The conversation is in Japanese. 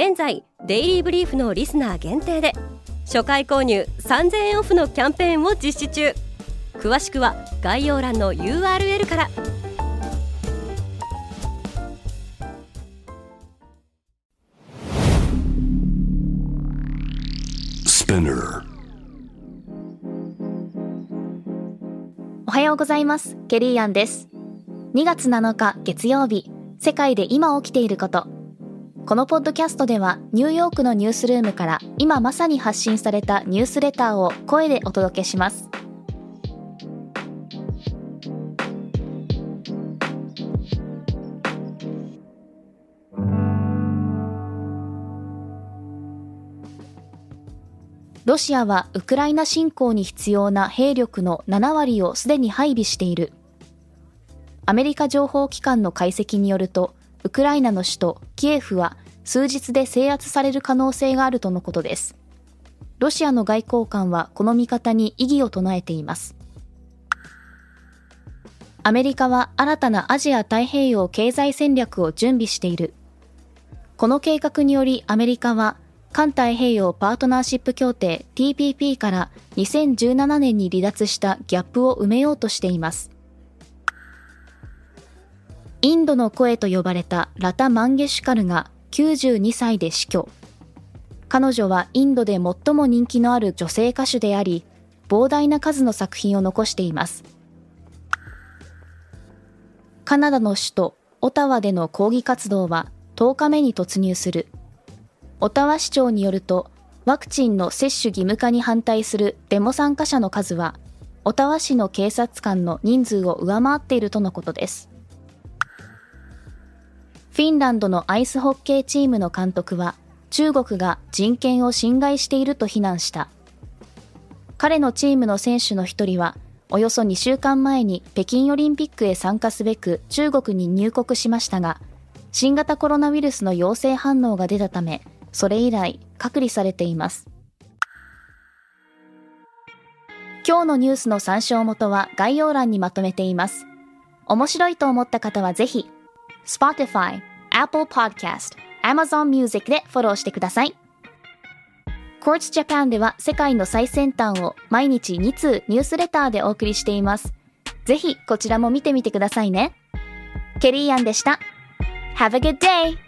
現在デイリーブリーフのリスナー限定で初回購入3000円オフのキャンペーンを実施中。詳しくは概要欄の URL から。おはようございます。ケリーアンです。2月7日月曜日世界で今起きていることこのポッドキャストではニューヨークのニュースルームから今まさに発信されたニュースレターを声でお届けしますロシアはウクライナ侵攻に必要な兵力の7割をすでに配備している。アメリカ情報機関の解析によると、ウクライナの首都キエフは数日で制圧される可能性があるとのことです。ロシアの外交官はこの見方に異議を唱えています。アメリカは新たなアジア太平洋経済戦略を準備している。この計画によりアメリカは環太平洋パートナーシップ協定 TPP から2017年に離脱したギャップを埋めようとしています。インドの声と呼ばれたラタ・マンゲシュカルが92歳で死去。彼女はインドで最も人気のある女性歌手であり、膨大な数の作品を残しています。カナダの首都オタワでの抗議活動は10日目に突入する。オタワ市長によると、ワクチンの接種義務化に反対するデモ参加者の数は、オタワ市の警察官の人数を上回っているとのことです。フィンランドのアイスホッケーチームの監督は、中国が人権を侵害していると非難した。彼のチームの選手の一人は、およそ2週間前に北京オリンピックへ参加すべく中国に入国しましたが、新型コロナウイルスの陽性反応が出たため、それ以来隔離されています。今日のニュースの参照元は概要欄にまとめています。面白いと思った方はぜひ、Spotify、Apple Podcast、Amazon Music でフォローしてください。Courts Japan では世界の最先端を毎日2通ニュースレターでお送りしています。ぜひこちらも見てみてくださいね。ケリーアンでした。Have a good day!